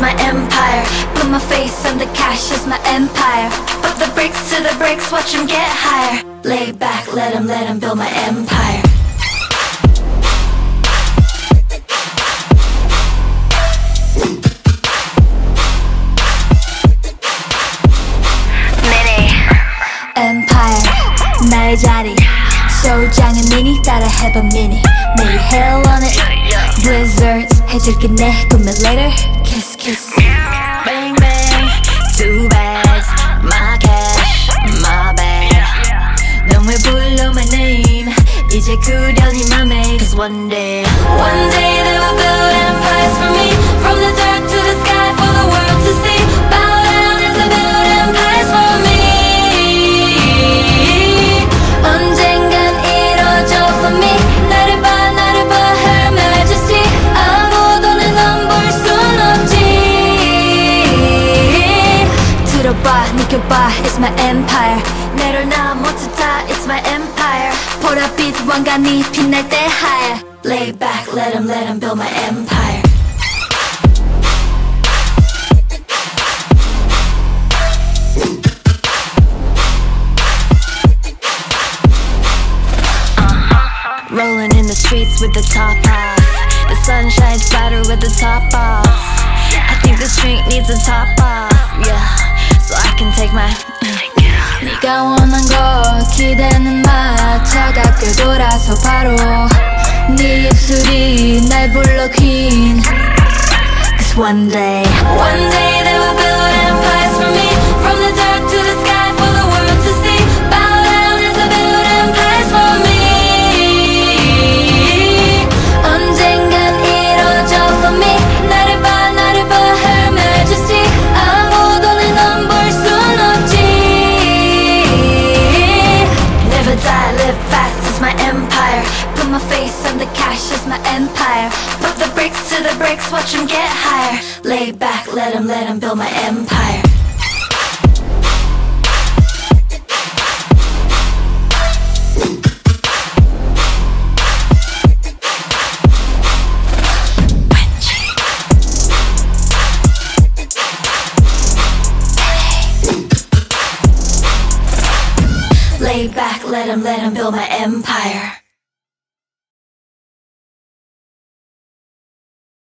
my empire. Put my face on the cash is my empire. Put the bricks to the bricks, watch 'em get higher. Lay back, let 'em, let 'em build my empire. Mini Empire, 나의 자리. 소장은 미니 따라 해봐 미니. 매일 hell on it. Blizzards 해줄게 내 꿈을 later. Kiss kiss. my Cause one day One day they will build empires for me. From 느껴봐, it's my empire. 내려놔 모두 다, it's my empire. 보랏빛 왕관이 빛날 때 higher. Lay back, let 'em, let 'em build my empire. Rolling in the streets with the top off The sun shines brighter with the top off I think the street needs a top off 네가 원한 거 기대는 마 차갑게 돌아서 바로 네 입술이 날 불러 queen Cause one day One day My face and the cash is my empire. Put the bricks to the bricks, watch 'em get higher. Lay back, let 'em, let 'em build my empire. Lay back, let 'em, let 'em build my empire.